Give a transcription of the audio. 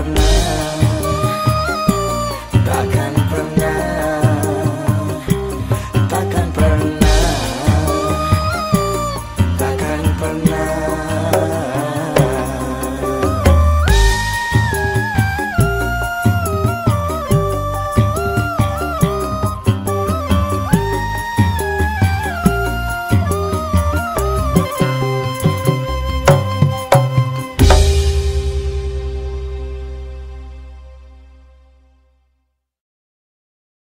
of night.